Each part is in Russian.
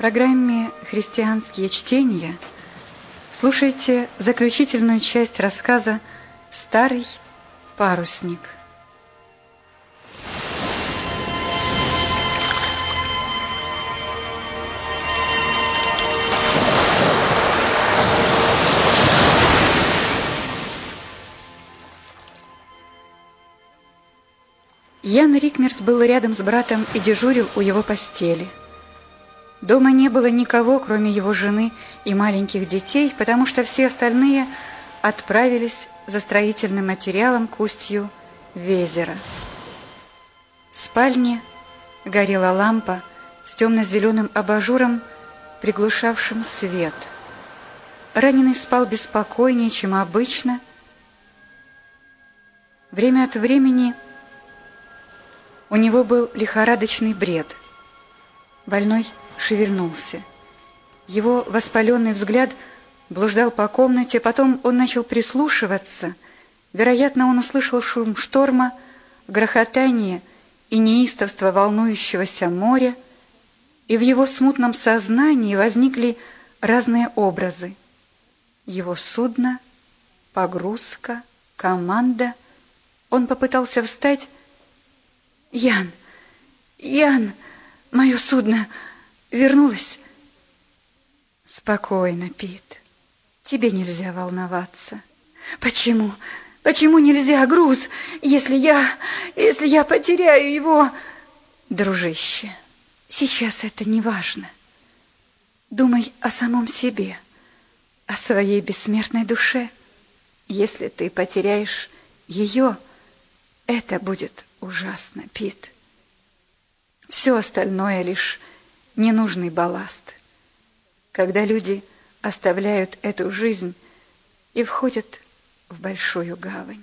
программе «Христианские чтения» слушайте заключительную часть рассказа «Старый парусник». Ян Рикмерс был рядом с братом и дежурил у его постели – Дома не было никого, кроме его жены и маленьких детей, потому что все остальные отправились за строительным материалом к устью Везера. В спальне горела лампа с темно-зеленым абажуром, приглушавшим свет. Раненый спал беспокойнее, чем обычно. Время от времени у него был лихорадочный бред. Больной шевельнулся. Его воспаленный взгляд блуждал по комнате, потом он начал прислушиваться. Вероятно, он услышал шум шторма, грохотание и неистовство волнующегося моря, и в его смутном сознании возникли разные образы. Его судно, погрузка, команда. Он попытался встать. «Ян! Ян! Мое судно!» Вернулась. Спокойно, Пит. Тебе нельзя волноваться. Почему? Почему нельзя, груз, если я, если я потеряю его? Дружище, сейчас это не важно. Думай о самом себе, о своей бессмертной душе. Если ты потеряешь ее, это будет ужасно, Пит. Все остальное лишь ненужный балласт. Когда люди оставляют эту жизнь и входят в большую гавань.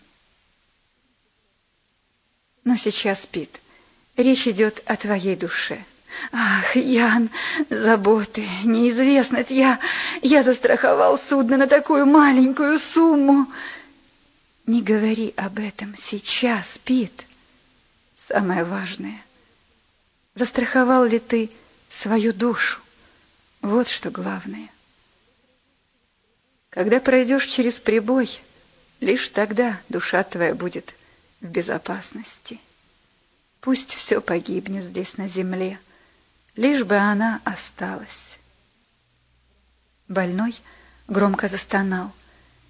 Но сейчас, Пит, речь идет о твоей душе. Ах, Ян, заботы, неизвестность. Я, я застраховал судно на такую маленькую сумму. Не говори об этом сейчас, Пит. Самое важное. Застраховал ли ты свою душу. Вот что главное. Когда пройдешь через прибой, лишь тогда душа твоя будет в безопасности. Пусть все погибнет здесь на земле, лишь бы она осталась. Больной громко застонал.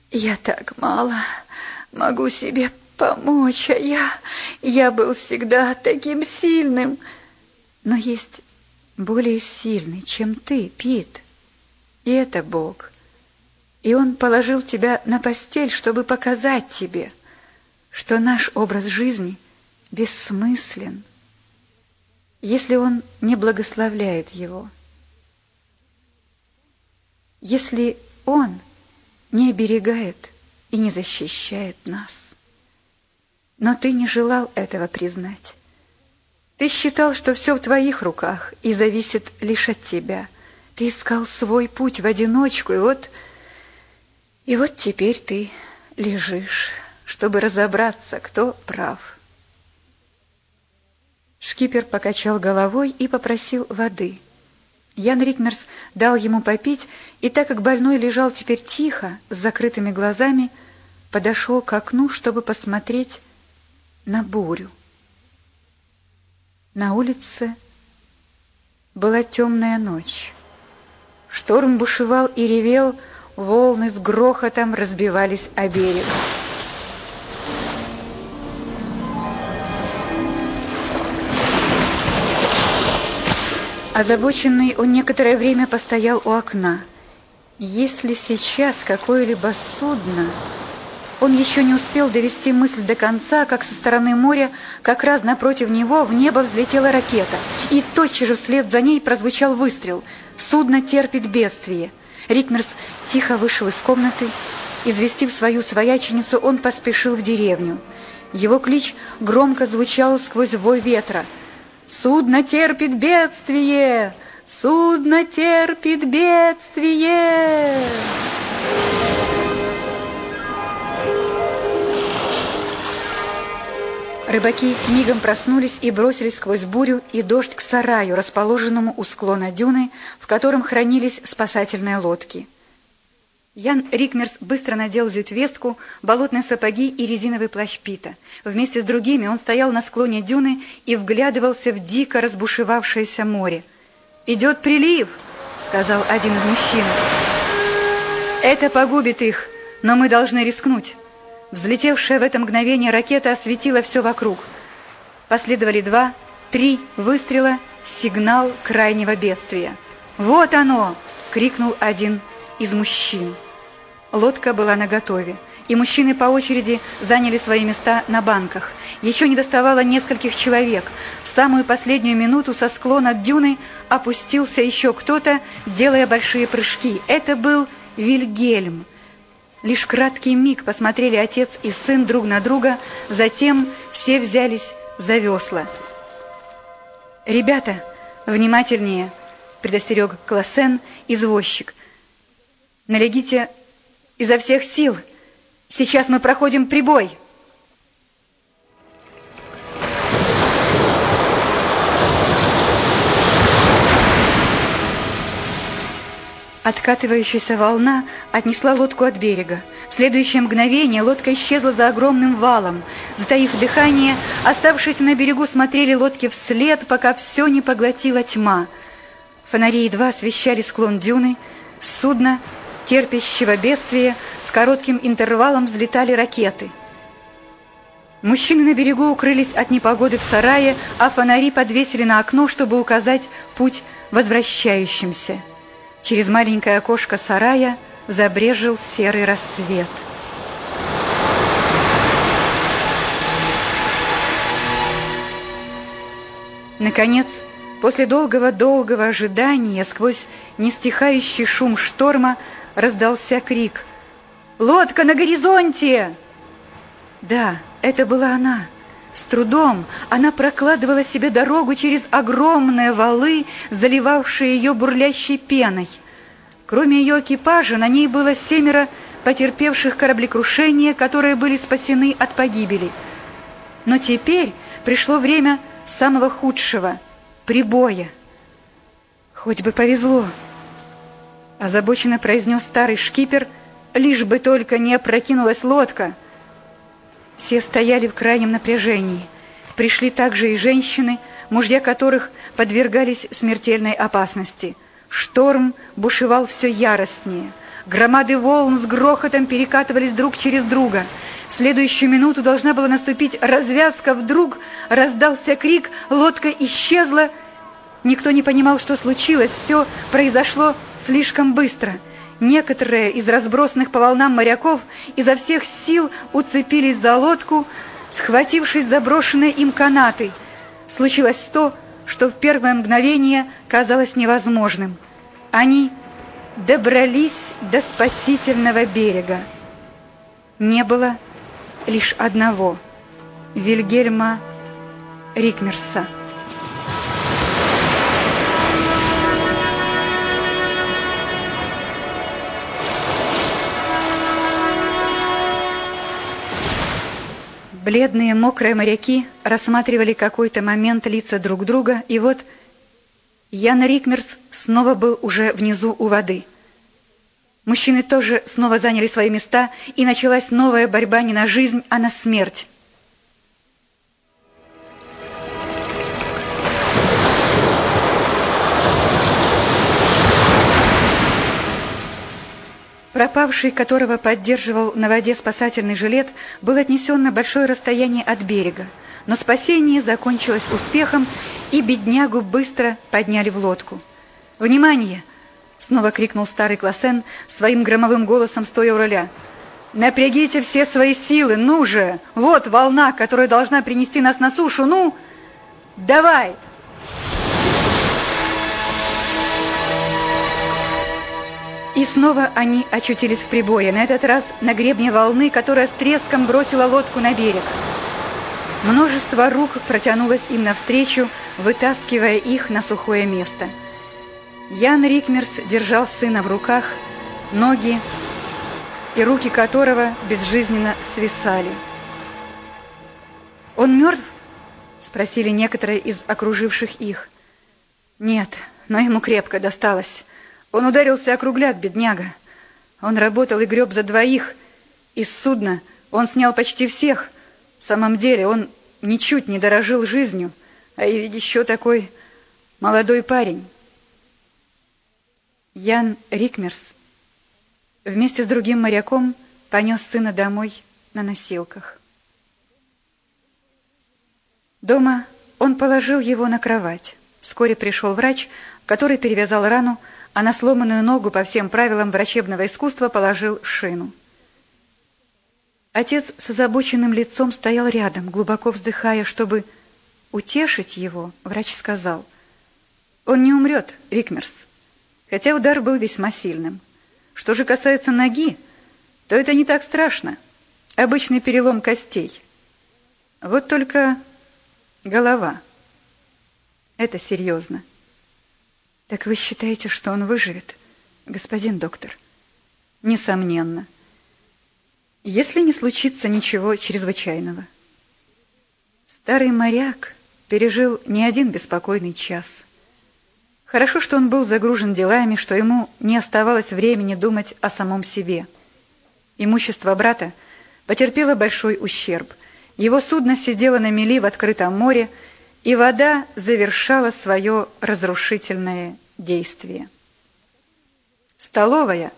Я так мало могу себе помочь, а я... Я был всегда таким сильным. Но есть более сильный, чем ты, Пит. И это Бог. И Он положил тебя на постель, чтобы показать тебе, что наш образ жизни бессмыслен, если Он не благословляет его. Если Он не оберегает и не защищает нас. Но ты не желал этого признать. Ты считал, что все в твоих руках и зависит лишь от тебя. Ты искал свой путь в одиночку, и вот... И вот теперь ты лежишь, чтобы разобраться, кто прав. Шкипер покачал головой и попросил воды. Ян Ритмерс дал ему попить, и так как больной лежал теперь тихо, с закрытыми глазами, подошел к окну, чтобы посмотреть на бурю. На улице была темная ночь. Шторм бушевал и ревел, волны с грохотом разбивались о берег. Озабоченный он некоторое время постоял у окна. Если сейчас какое-либо судно он еще не успел довести мысль до конца, как со стороны моря, как раз напротив него, в небо взлетела ракета. И тотчас же вслед за ней прозвучал выстрел. Судно терпит бедствие. Рикмерс тихо вышел из комнаты. Известив свою свояченицу, он поспешил в деревню. Его клич громко звучал сквозь вой ветра. «Судно терпит бедствие! Судно терпит бедствие!» Рыбаки мигом проснулись и бросились сквозь бурю и дождь к сараю, расположенному у склона дюны, в котором хранились спасательные лодки. Ян Рикмерс быстро надел зютвестку, болотные сапоги и резиновый плащ Пита. Вместе с другими он стоял на склоне дюны и вглядывался в дико разбушевавшееся море. «Идет прилив!» — сказал один из мужчин. «Это погубит их, но мы должны рискнуть». Взлетевшая в это мгновение ракета осветила все вокруг. Последовали два, три выстрела, сигнал крайнего бедствия. «Вот оно!» — крикнул один из мужчин. Лодка была наготове, и мужчины по очереди заняли свои места на банках. Еще не доставало нескольких человек. В самую последнюю минуту со склона дюны опустился еще кто-то, делая большие прыжки. Это был Вильгельм. Лишь краткий миг посмотрели отец и сын друг на друга, затем все взялись за весла. «Ребята, внимательнее!» — предостерег Классен, извозчик. «Налегите изо всех сил! Сейчас мы проходим прибой!» Откатывающаяся волна отнесла лодку от берега. В следующее мгновение лодка исчезла за огромным валом. Затаив дыхание, оставшиеся на берегу смотрели лодки вслед, пока все не поглотила тьма. Фонари едва освещали склон дюны. С судна, терпящего бедствия, с коротким интервалом взлетали ракеты. Мужчины на берегу укрылись от непогоды в сарае, а фонари подвесили на окно, чтобы указать путь возвращающимся. Через маленькое окошко сарая забрежил серый рассвет. Наконец, после долгого-долгого ожидания, сквозь нестихающий шум шторма, раздался крик «Лодка на горизонте!» Да, это была она. С трудом она прокладывала себе дорогу через огромные валы, заливавшие ее бурлящей пеной. Кроме ее экипажа, на ней было семеро потерпевших кораблекрушение, которые были спасены от погибели. Но теперь пришло время самого худшего — прибоя. «Хоть бы повезло!» — озабоченно произнес старый шкипер, лишь бы только не опрокинулась лодка — все стояли в крайнем напряжении. Пришли также и женщины, мужья которых подвергались смертельной опасности. Шторм бушевал все яростнее. Громады волн с грохотом перекатывались друг через друга. В следующую минуту должна была наступить развязка. Вдруг раздался крик, лодка исчезла. Никто не понимал, что случилось. Все произошло слишком быстро. Некоторые из разбросанных по волнам моряков изо всех сил уцепились за лодку, схватившись за брошенные им канаты. Случилось то, что в первое мгновение казалось невозможным. Они добрались до спасительного берега. Не было лишь одного — Вильгельма Рикмерса. Бледные, мокрые моряки рассматривали какой-то момент лица друг друга, и вот Ян Рикмерс снова был уже внизу у воды. Мужчины тоже снова заняли свои места, и началась новая борьба не на жизнь, а на смерть. Пропавший, которого поддерживал на воде спасательный жилет, был отнесен на большое расстояние от берега. Но спасение закончилось успехом, и беднягу быстро подняли в лодку. «Внимание!» — снова крикнул старый Классен своим громовым голосом, стоя у руля. «Напрягите все свои силы, ну же! Вот волна, которая должна принести нас на сушу, ну! Давай!» И снова они очутились в прибое, на этот раз на гребне волны, которая с треском бросила лодку на берег. Множество рук протянулось им навстречу, вытаскивая их на сухое место. Ян Рикмерс держал сына в руках, ноги и руки которого безжизненно свисали. «Он мертв?» — спросили некоторые из окруживших их. «Нет, но ему крепко досталось. Он ударился о кругляк, бедняга. Он работал и греб за двоих. Из судна он снял почти всех. В самом деле он ничуть не дорожил жизнью, а и ведь еще такой молодой парень». Ян Рикмерс вместе с другим моряком понес сына домой на носилках. Дома он положил его на кровать. Вскоре пришел врач, который перевязал рану, а на сломанную ногу по всем правилам врачебного искусства положил шину. Отец с озабоченным лицом стоял рядом, глубоко вздыхая, чтобы утешить его, врач сказал, «Он не умрет, Рикмерс, хотя удар был весьма сильным. Что же касается ноги, то это не так страшно, обычный перелом костей. Вот только голова. Это серьезно. Так вы считаете, что он выживет, господин доктор? Несомненно. Если не случится ничего чрезвычайного. Старый моряк пережил не один беспокойный час. Хорошо, что он был загружен делами, что ему не оставалось времени думать о самом себе. Имущество брата потерпело большой ущерб – его судно сидело на мели в открытом море, и вода завершала свое разрушительное действие. Столовая,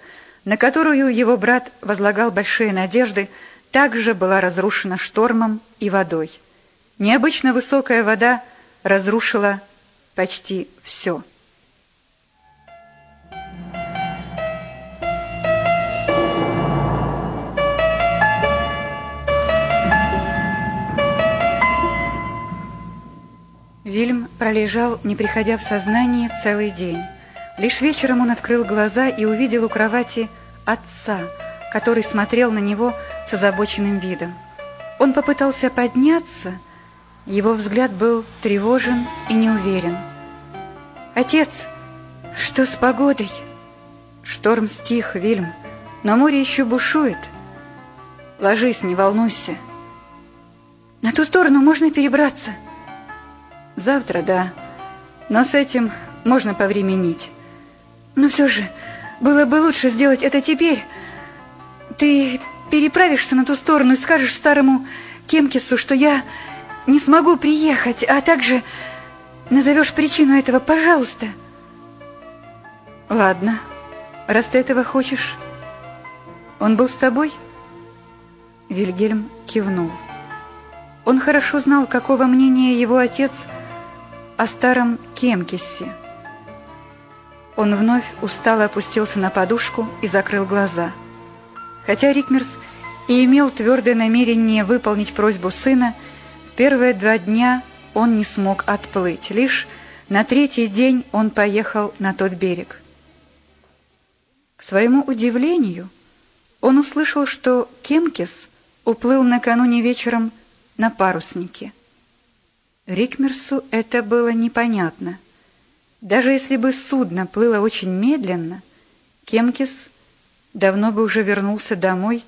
на которую его брат возлагал большие надежды, также была разрушена штормом и водой. Необычно высокая вода разрушила почти все. Вильм пролежал, не приходя в сознание, целый день. Лишь вечером он открыл глаза и увидел у кровати отца, который смотрел на него с озабоченным видом. Он попытался подняться, его взгляд был тревожен и неуверен. «Отец, что с погодой?» Шторм стих, Вильм, но море еще бушует. Ложись, не волнуйся. На ту сторону можно перебраться. Завтра, да. Но с этим можно повременить. Но все же, было бы лучше сделать это теперь. Ты переправишься на ту сторону и скажешь старому Кемкису, что я не смогу приехать, а также назовешь причину этого, пожалуйста. Ладно, раз ты этого хочешь. Он был с тобой? Вильгельм кивнул. Он хорошо знал, какого мнения его отец – о старом Кемкисе. Он вновь устало опустился на подушку и закрыл глаза. Хотя Рикмерс и имел твердое намерение выполнить просьбу сына, в первые два дня он не смог отплыть. Лишь на третий день он поехал на тот берег. К своему удивлению, он услышал, что Кемкис уплыл накануне вечером на паруснике. Рикмерсу это было непонятно. Даже если бы судно плыло очень медленно, Кемкис давно бы уже вернулся домой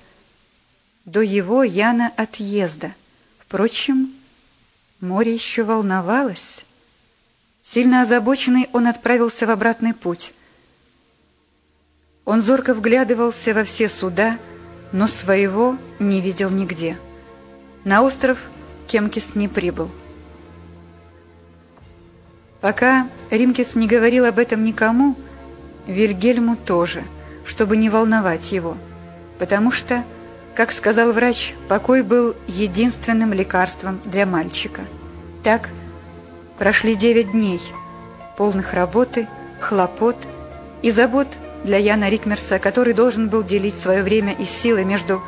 до его Яна отъезда. Впрочем, море еще волновалось. Сильно озабоченный он отправился в обратный путь. Он зорко вглядывался во все суда, но своего не видел нигде. На остров Кемкис не прибыл. Пока Римкес не говорил об этом никому, Вильгельму тоже, чтобы не волновать его, потому что, как сказал врач, покой был единственным лекарством для мальчика. Так прошли девять дней, полных работы, хлопот и забот для Яна Рикмерса, который должен был делить свое время и силы между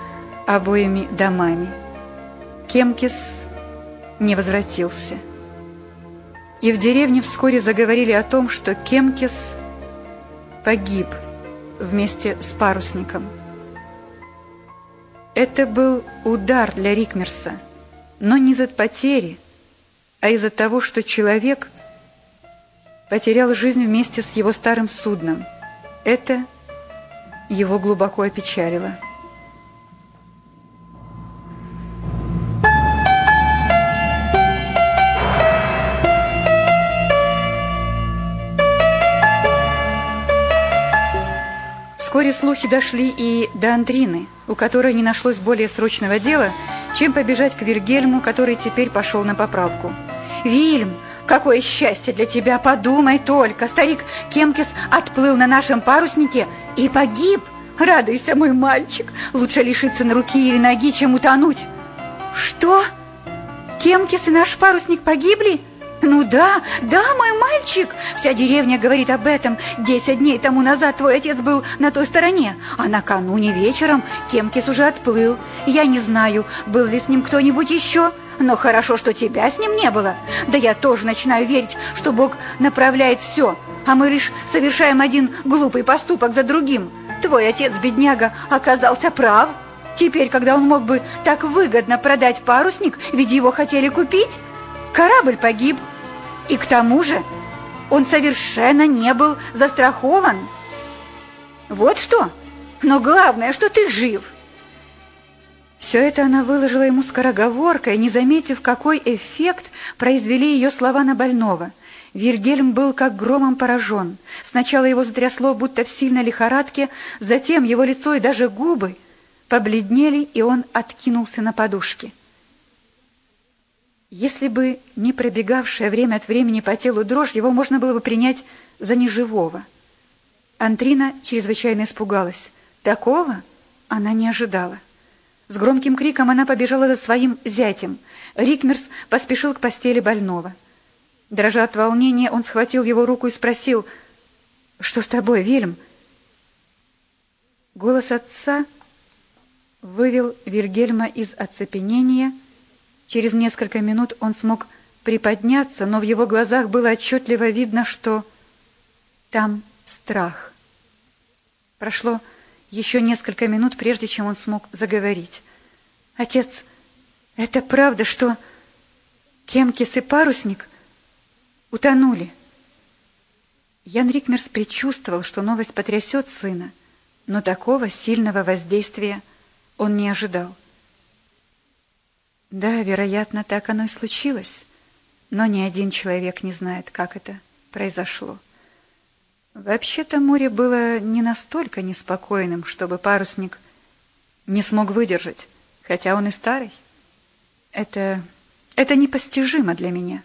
обоими домами. Кемкис не возвратился и в деревне вскоре заговорили о том, что Кемкис погиб вместе с парусником. Это был удар для Рикмерса, но не из-за потери, а из-за того, что человек потерял жизнь вместе с его старым судном. Это его глубоко опечалило. Вскоре слухи дошли и до Андрины, у которой не нашлось более срочного дела, чем побежать к Вильгельму, который теперь пошел на поправку. «Вильм, какое счастье для тебя! Подумай только! Старик Кемкис отплыл на нашем паруснике и погиб! Радуйся, мой мальчик! Лучше лишиться на руки или ноги, чем утонуть!» «Что? Кемкис и наш парусник погибли?» «Ну да, да, мой мальчик! Вся деревня говорит об этом. Десять дней тому назад твой отец был на той стороне, а накануне вечером Кемкис уже отплыл. Я не знаю, был ли с ним кто-нибудь еще, но хорошо, что тебя с ним не было. Да я тоже начинаю верить, что Бог направляет все, а мы лишь совершаем один глупый поступок за другим. Твой отец, бедняга, оказался прав». Теперь, когда он мог бы так выгодно продать парусник, ведь его хотели купить, корабль погиб. И к тому же он совершенно не был застрахован. Вот что. Но главное, что ты жив. Все это она выложила ему скороговоркой, не заметив, какой эффект произвели ее слова на больного. Вильгельм был как громом поражен. Сначала его затрясло, будто в сильной лихорадке, затем его лицо и даже губы побледнели, и он откинулся на подушке. Если бы не пробегавшая время от времени по телу дрожь, его можно было бы принять за неживого. Антрина чрезвычайно испугалась. Такого она не ожидала. С громким криком она побежала за своим зятем. Рикмерс поспешил к постели больного. Дрожа от волнения, он схватил его руку и спросил, «Что с тобой, Вильм?» Голос отца вывел Вильгельма из оцепенения, Через несколько минут он смог приподняться, но в его глазах было отчетливо видно, что там страх. Прошло еще несколько минут, прежде чем он смог заговорить. «Отец, это правда, что Кемкис и парусник утонули?» Ян Рикмерс предчувствовал, что новость потрясет сына, но такого сильного воздействия он не ожидал. Да, вероятно, так оно и случилось, но ни один человек не знает, как это произошло. Вообще-то море было не настолько неспокойным, чтобы парусник не смог выдержать, хотя он и старый. Это... это непостижимо для меня.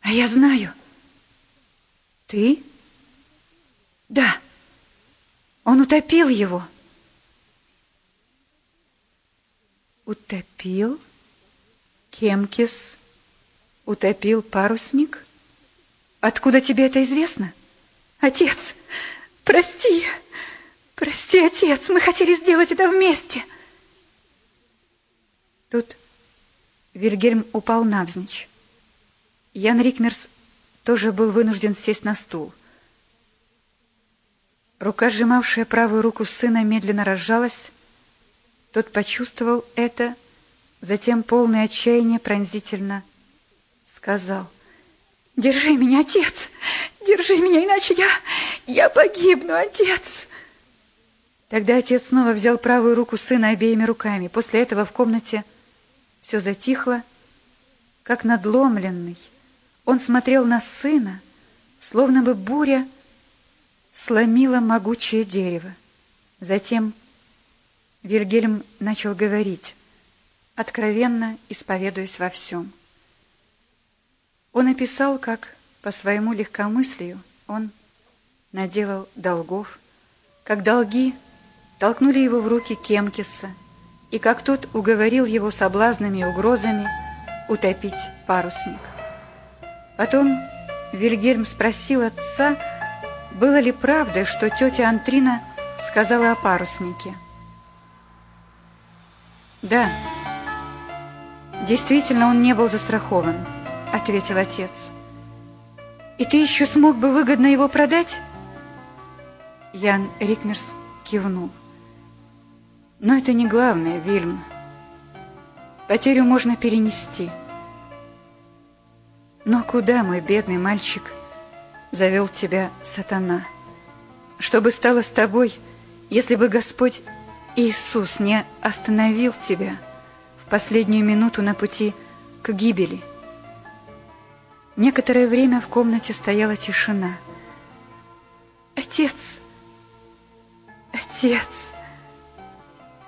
А я знаю. Ты? Да. Он утопил его. — Утопил? Кемкис утопил парусник? Откуда тебе это известно? Отец, прости, прости, отец, мы хотели сделать это вместе. Тут Вильгельм упал навзничь. Ян Рикмерс тоже был вынужден сесть на стул. Рука, сжимавшая правую руку сына, медленно разжалась, тот почувствовал это, затем полное отчаяние пронзительно сказал. «Держи меня, отец! Держи меня, иначе я... я погибну, отец!» Тогда отец снова взял правую руку сына обеими руками. После этого в комнате все затихло, как надломленный. Он смотрел на сына, словно бы буря сломила могучее дерево. Затем Вильгельм начал говорить, откровенно исповедуясь во всем. Он описал, как по своему легкомыслию он наделал долгов, как долги толкнули его в руки Кемкиса, и как тот уговорил его соблазнами и угрозами утопить парусник. Потом Вильгельм спросил отца, было ли правдой, что тетя Антрина сказала о паруснике. Да. Действительно, он не был застрахован, ответил отец. И ты еще смог бы выгодно его продать? Ян Рикмерс кивнул. Но это не главное, Вильм. Потерю можно перенести. Но куда, мой бедный мальчик, завел тебя сатана? Что бы стало с тобой, если бы Господь Иисус не остановил тебя в последнюю минуту на пути к гибели. Некоторое время в комнате стояла тишина. «Отец! Отец,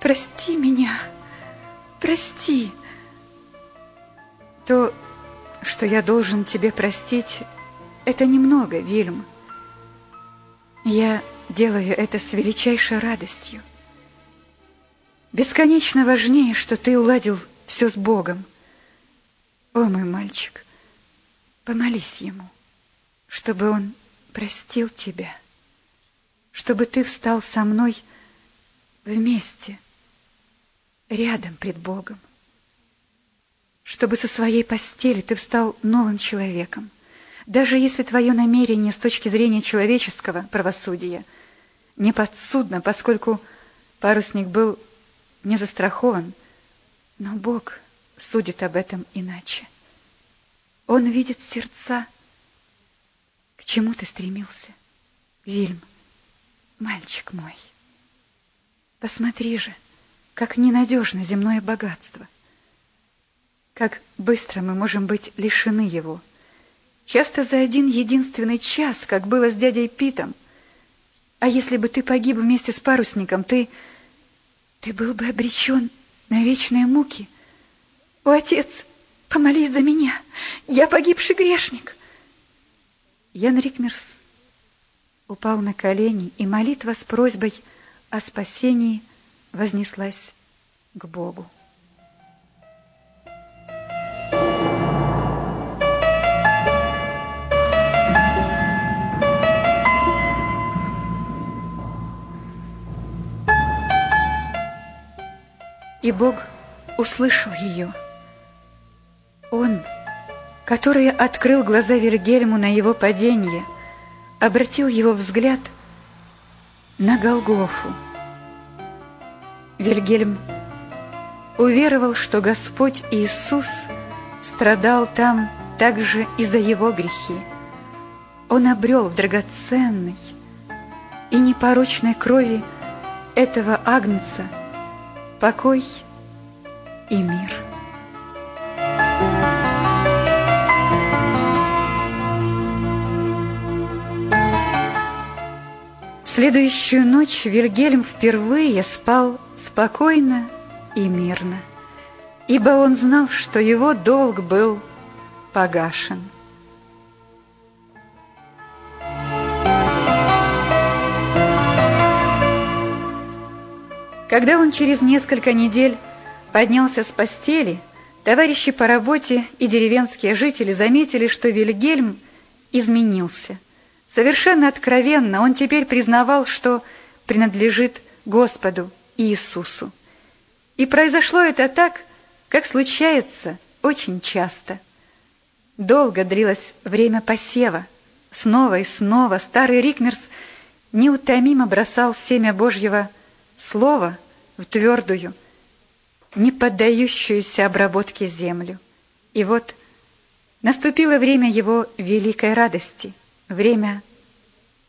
прости меня, прости. То, что я должен тебе простить, это немного, Вильм. Я делаю это с величайшей радостью. Бесконечно важнее, что ты уладил все с Богом. О, мой мальчик, помолись Ему, чтобы Он простил тебя, чтобы ты встал со мной вместе, рядом пред Богом, чтобы со своей постели ты встал новым человеком, даже если твое намерение с точки зрения человеческого правосудия не подсудно, поскольку парусник был не застрахован, но Бог судит об этом иначе. Он видит сердца. К чему ты стремился, Вильм, мальчик мой? Посмотри же, как ненадежно земное богатство. Как быстро мы можем быть лишены его. Часто за один единственный час, как было с дядей Питом. А если бы ты погиб вместе с парусником, ты... ты был бы обречен на вечные муки. О, отец, помолись за меня, я погибший грешник. Ян Рикмерс упал на колени, и молитва с просьбой о спасении вознеслась к Богу. И Бог услышал ее. Он, который открыл глаза Вильгельму на его падение, обратил его взгляд на Голгофу. Вильгельм уверовал, что Господь Иисус страдал там также и за его грехи. Он обрел в драгоценной и непорочной крови этого агнца – покой и мир. В следующую ночь Вильгельм впервые спал спокойно и мирно, ибо он знал, что его долг был погашен. Когда он через несколько недель поднялся с постели, товарищи по работе и деревенские жители заметили, что Вильгельм изменился. Совершенно откровенно он теперь признавал, что принадлежит Господу Иисусу. И произошло это так, как случается очень часто. Долго длилось время посева. Снова и снова старый Рикмерс неутомимо бросал семя Божьего слово в твердую, не поддающуюся обработке землю. И вот наступило время его великой радости, время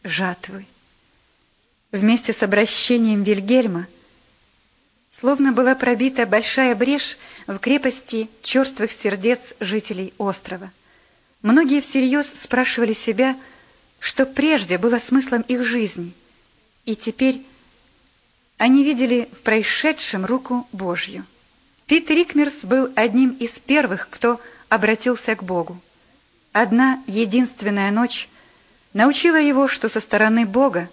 жатвы. Вместе с обращением Вильгельма словно была пробита большая брешь в крепости черствых сердец жителей острова. Многие всерьез спрашивали себя, что прежде было смыслом их жизни, и теперь они видели в происшедшем руку Божью. Пит Рикмерс был одним из первых, кто обратился к Богу. Одна единственная ночь научила его, что со стороны Бога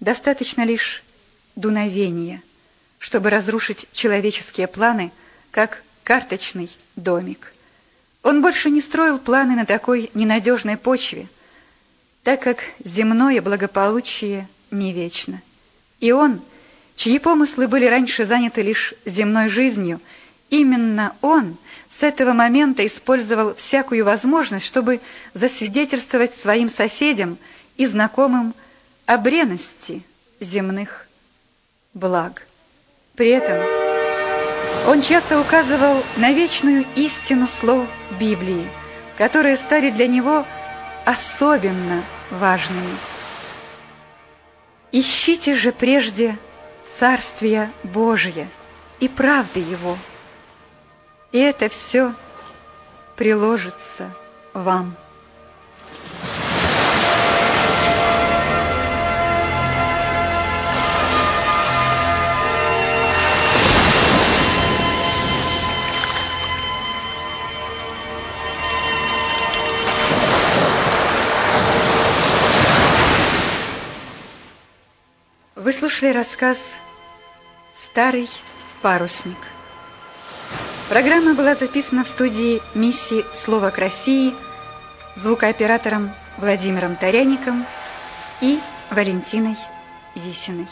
достаточно лишь дуновения, чтобы разрушить человеческие планы, как карточный домик. Он больше не строил планы на такой ненадежной почве, так как земное благополучие не вечно. И он – чьи помыслы были раньше заняты лишь земной жизнью, именно он с этого момента использовал всякую возможность, чтобы засвидетельствовать своим соседям и знакомым о бренности земных благ. При этом он часто указывал на вечную истину слов Библии, которые стали для него особенно важными. Ищите же прежде Царствие Божие и правды Его. И это все приложится вам. Вы слушали рассказ «Старый парусник». Программа была записана в студии миссии «Слово к России» звукооператором Владимиром Таряником и Валентиной Висиной.